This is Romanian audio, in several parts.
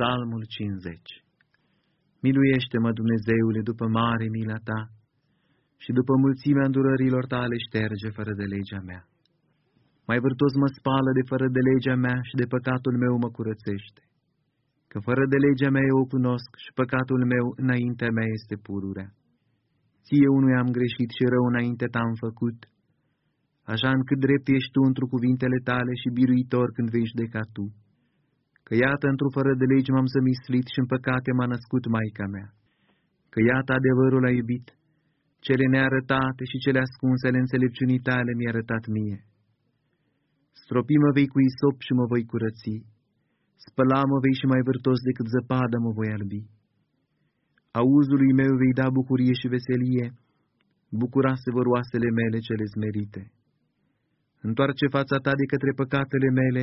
Psalmul 50 Miluiește-mă, Dumnezeule, după mare mila Ta și după mulțimea îndurărilor Tale șterge fără de legea mea. Mai vârtos mă spală de fără de legea mea și de păcatul meu mă curățește. Că fără de legea mea eu o cunosc și păcatul meu înaintea mea este pururea. Ție unui am greșit și rău înainte t-am făcut, așa încât drept ești tu într cuvintele tale și biruitor când vei judeca tu că iată într-o fără de legi m-am zămislit și în păcate m-a născut Maica mea, că iată adevărul a iubit, cele nearătate și cele ascunse ale înțelepciunii tale mi-a arătat mie. Stropi mă vei cu isop și mă voi curăți, spăla mă vei și mai vârtos decât zăpadă mă voi albi. Auzului meu vei da bucurie și veselie, bucura se vor oasele mele cele zmerite. Întoarce fața ta de către păcatele mele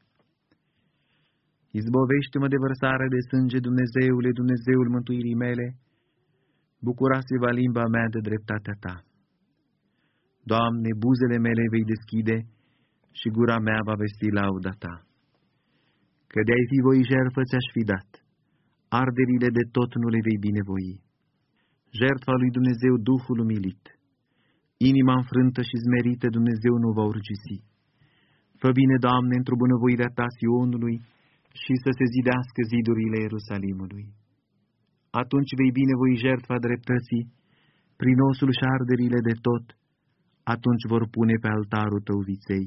Izbovește-mă de vărsare de sânge, Dumnezeule, Dumnezeul mântuirii mele, bucura-se va limba mea de dreptatea Ta. Doamne, buzele mele vei deschide și gura mea va vesti lauda Ta. Că de-ai fi voi jertfă ți-aș fi dat, arderile de tot nu le vei binevoi. Jertfa lui Dumnezeu Duhul umilit, inima înfrântă și zmerită Dumnezeu nu va urgisi. Fă bine, Doamne, într-o bunăvoirea Ta Sionului, și să se zidească zidurile Ierusalimului. Atunci vei binevoi jertfa dreptății, prin osul și arderile de tot, atunci vor pune pe altarul tău viței.